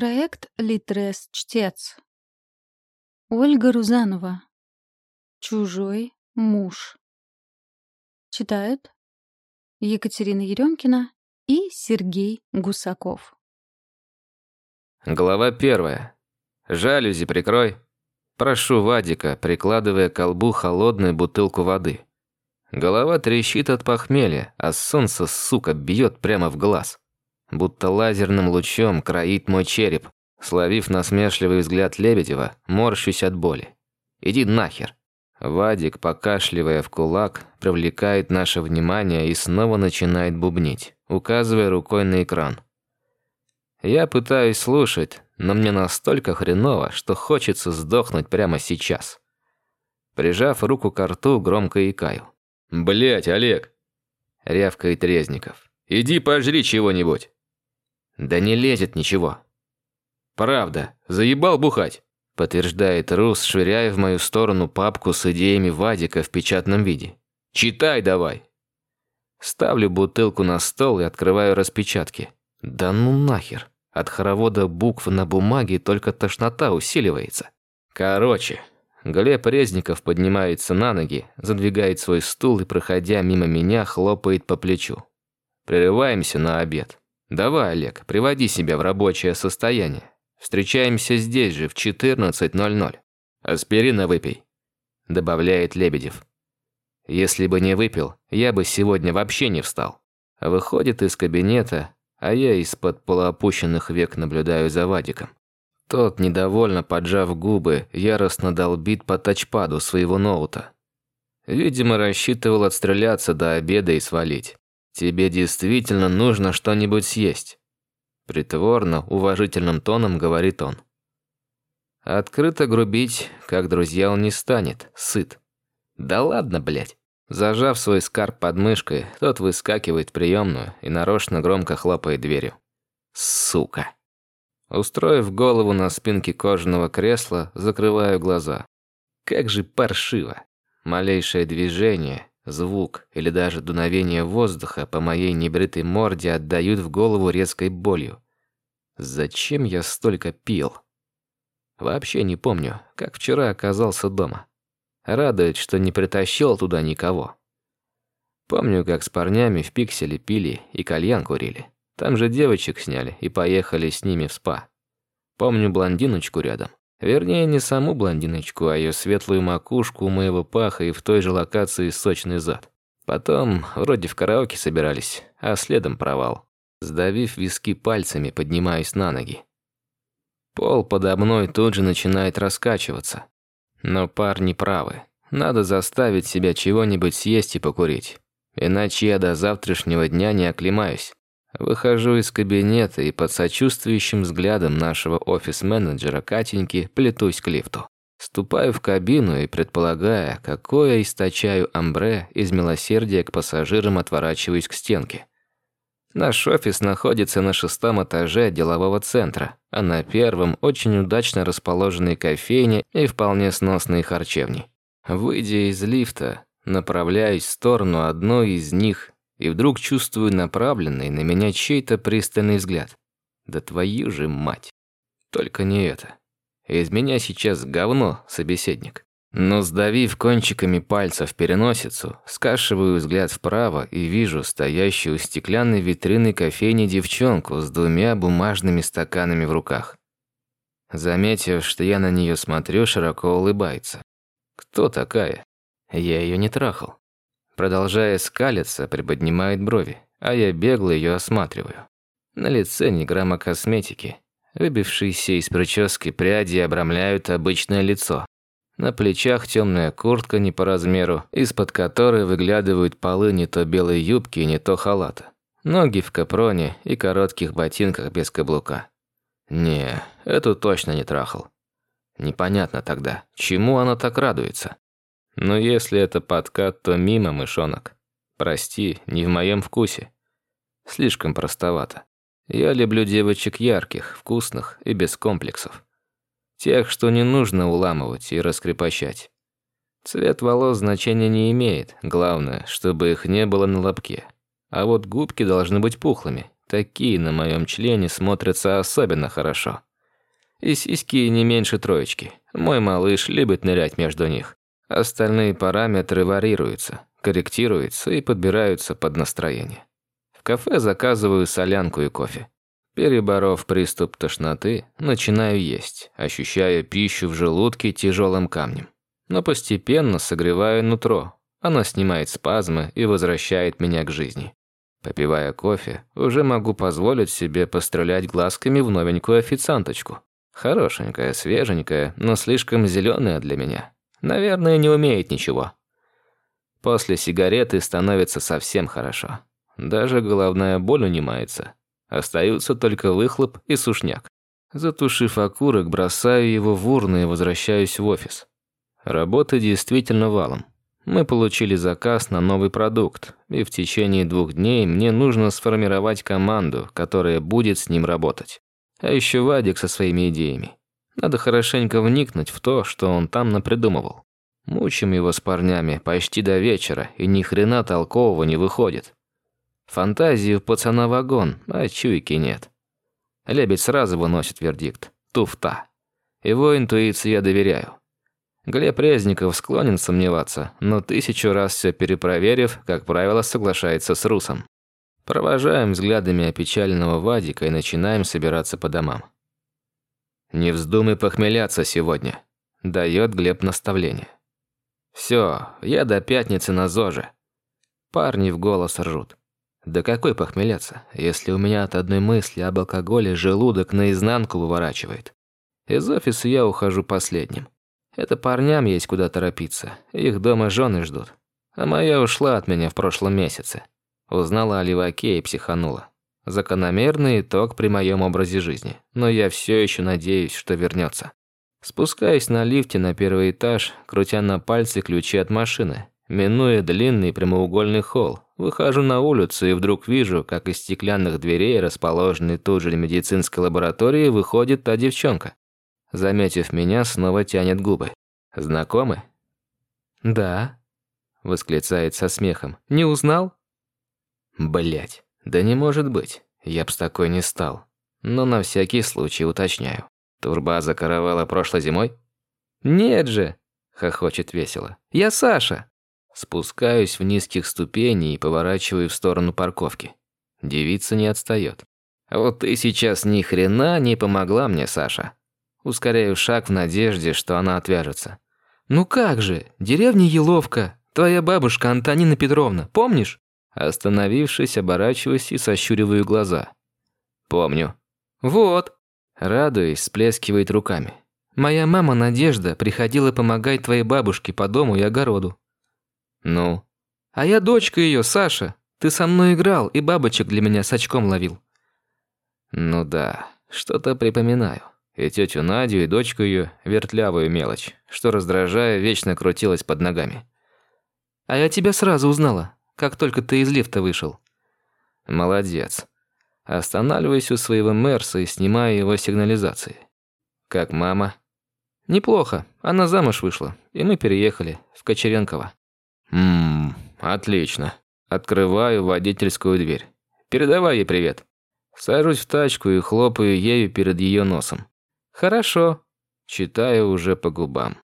Проект «Литрес Чтец». Ольга Рузанова. «Чужой муж». Читают Екатерина Еремкина и Сергей Гусаков. Глава первая. «Жалюзи прикрой». Прошу Вадика, прикладывая к колбу холодную бутылку воды. Голова трещит от похмелья, а солнце, сука, бьет прямо в глаз будто лазерным лучом кроит мой череп, словив насмешливый взгляд Лебедева, морщусь от боли. «Иди нахер!» Вадик, покашливая в кулак, привлекает наше внимание и снова начинает бубнить, указывая рукой на экран. Я пытаюсь слушать, но мне настолько хреново, что хочется сдохнуть прямо сейчас. Прижав руку к рту, громко икаю. «Блядь, Олег!» – рявкает Резников. «Иди пожри чего-нибудь!» Да не лезет ничего. Правда, заебал бухать, подтверждает Рус, швыряя в мою сторону папку с идеями Вадика в печатном виде. Читай давай. Ставлю бутылку на стол и открываю распечатки. Да ну нахер. От хоровода букв на бумаге только тошнота усиливается. Короче, Глеб Резников поднимается на ноги, задвигает свой стул и, проходя мимо меня, хлопает по плечу. Прерываемся на обед. Давай, Олег, приводи себя в рабочее состояние. Встречаемся здесь же в 14.00. Аспирина выпей», – добавляет Лебедев. «Если бы не выпил, я бы сегодня вообще не встал». Выходит из кабинета, а я из-под полуопущенных век наблюдаю за Вадиком. Тот, недовольно поджав губы, яростно долбит по тачпаду своего ноута. Видимо, рассчитывал отстреляться до обеда и свалить. «Тебе действительно нужно что-нибудь съесть», – притворно, уважительным тоном говорит он. Открыто грубить, как друзья, он не станет, сыт. Да ладно, блядь. Зажав свой скарб под мышкой, тот выскакивает в приемную и нарочно громко хлопает дверью. Сука. Устроив голову на спинке кожаного кресла, закрываю глаза. Как же паршиво. Малейшее движение, Звук или даже дуновение воздуха по моей небритой морде отдают в голову резкой болью. Зачем я столько пил? Вообще не помню, как вчера оказался дома. Радует, что не притащил туда никого. Помню, как с парнями в пикселе пили и кальян курили. Там же девочек сняли и поехали с ними в спа. Помню блондиночку рядом. Вернее, не саму блондиночку, а ее светлую макушку моего паха и в той же локации сочный зад. Потом вроде в караоке собирались, а следом провал. Сдавив виски пальцами, поднимаюсь на ноги. Пол подо мной тут же начинает раскачиваться. Но парни правы. Надо заставить себя чего-нибудь съесть и покурить. Иначе я до завтрашнего дня не оклемаюсь. Выхожу из кабинета и под сочувствующим взглядом нашего офис-менеджера Катеньки плетусь к лифту. Ступаю в кабину и, предполагая, какое источаю амбре, из милосердия к пассажирам отворачиваюсь к стенке. Наш офис находится на шестом этаже делового центра, а на первом очень удачно расположенные кофейни и вполне сносные харчевни. Выйдя из лифта, направляюсь в сторону одной из них и вдруг чувствую направленный на меня чей-то пристальный взгляд. Да твою же мать. Только не это. Из меня сейчас говно, собеседник. Но сдавив кончиками пальцев переносицу, скашиваю взгляд вправо и вижу стоящую у стеклянной витрины кофейни девчонку с двумя бумажными стаканами в руках. Заметив, что я на нее смотрю, широко улыбается. Кто такая? Я ее не трахал. Продолжая скалиться, приподнимает брови, а я бегло ее осматриваю. На лице ни грамма косметики. Выбившиеся из прически пряди обрамляют обычное лицо. На плечах темная куртка не по размеру, из-под которой выглядывают полы не то белой юбки, не то халата. Ноги в капроне и коротких ботинках без каблука. Не, эту точно не трахал. Непонятно тогда, чему она так радуется. Но если это подкат, то мимо, мышонок. Прости, не в моем вкусе. Слишком простовато. Я люблю девочек ярких, вкусных и без комплексов. Тех, что не нужно уламывать и раскрепощать. Цвет волос значения не имеет, главное, чтобы их не было на лобке. А вот губки должны быть пухлыми. Такие на моем члене смотрятся особенно хорошо. И сиськи не меньше троечки. Мой малыш любит нырять между них. Остальные параметры варьируются, корректируются и подбираются под настроение. В кафе заказываю солянку и кофе. Переборов приступ тошноты, начинаю есть, ощущая пищу в желудке тяжелым камнем. Но постепенно согреваю нутро. Она снимает спазмы и возвращает меня к жизни. Попивая кофе, уже могу позволить себе пострелять глазками в новенькую официанточку. Хорошенькая, свеженькая, но слишком зеленая для меня. Наверное, не умеет ничего. После сигареты становится совсем хорошо. Даже головная боль унимается. Остаются только выхлоп и сушняк. Затушив окурок, бросаю его в урну и возвращаюсь в офис. Работы действительно валом. Мы получили заказ на новый продукт, и в течение двух дней мне нужно сформировать команду, которая будет с ним работать. А еще Вадик со своими идеями. Надо хорошенько вникнуть в то, что он там напридумывал. Мучим его с парнями почти до вечера, и ни хрена толкового не выходит. Фантазии у пацана вагон, а чуйки нет. Лебедь сразу выносит вердикт. Туфта. Его интуиции я доверяю. Глеб Резников склонен сомневаться, но тысячу раз все перепроверив, как правило, соглашается с Русом. Провожаем взглядами опечаленного Вадика и начинаем собираться по домам. «Не вздумай похмеляться сегодня», – дает Глеб наставление. «Все, я до пятницы на ЗОЖе». Парни в голос ржут. «Да какой похмеляться, если у меня от одной мысли об алкоголе желудок наизнанку выворачивает? Из офиса я ухожу последним. Это парням есть куда торопиться, их дома жены ждут. А моя ушла от меня в прошлом месяце. Узнала о леваке и психанула. Закономерный итог при моем образе жизни, но я все еще надеюсь, что вернется. Спускаюсь на лифте на первый этаж, крутя на пальце ключи от машины. Минуя длинный прямоугольный холл, выхожу на улицу и вдруг вижу, как из стеклянных дверей, расположенной тут же медицинской лаборатории, выходит та девчонка. Заметив меня, снова тянет губы. «Знакомы?» «Да», – восклицает со смехом. «Не узнал?» Блять. Да не может быть. Я б с такой не стал. Но на всякий случай уточняю. Турбаза каравала прошлой зимой? Нет же, хохочет весело. Я Саша. Спускаюсь в низких ступеней и поворачиваю в сторону парковки. Девица не отстает. Вот ты сейчас ни хрена не помогла мне, Саша. Ускоряю шаг в надежде, что она отвяжется. Ну как же, деревня Еловка, твоя бабушка Антонина Петровна, помнишь? Остановившись, оборачиваюсь и сощуриваю глаза. «Помню». «Вот». Радуясь, сплескивает руками. «Моя мама Надежда приходила помогать твоей бабушке по дому и огороду». «Ну?» «А я дочка ее, Саша. Ты со мной играл и бабочек для меня с очком ловил». «Ну да, что-то припоминаю. И тетю Надю, и дочку ее, вертлявую мелочь, что, раздражая, вечно крутилась под ногами». «А я тебя сразу узнала как только ты из лифта вышел». «Молодец». Останавливаюсь у своего Мерса и снимаю его сигнализации. «Как мама?» «Неплохо. Она замуж вышла, и мы переехали в Кочеренково». «Ммм, отлично. Открываю водительскую дверь. Передавай ей привет». Сажусь в тачку и хлопаю ею перед ее носом. «Хорошо». Читаю уже по губам.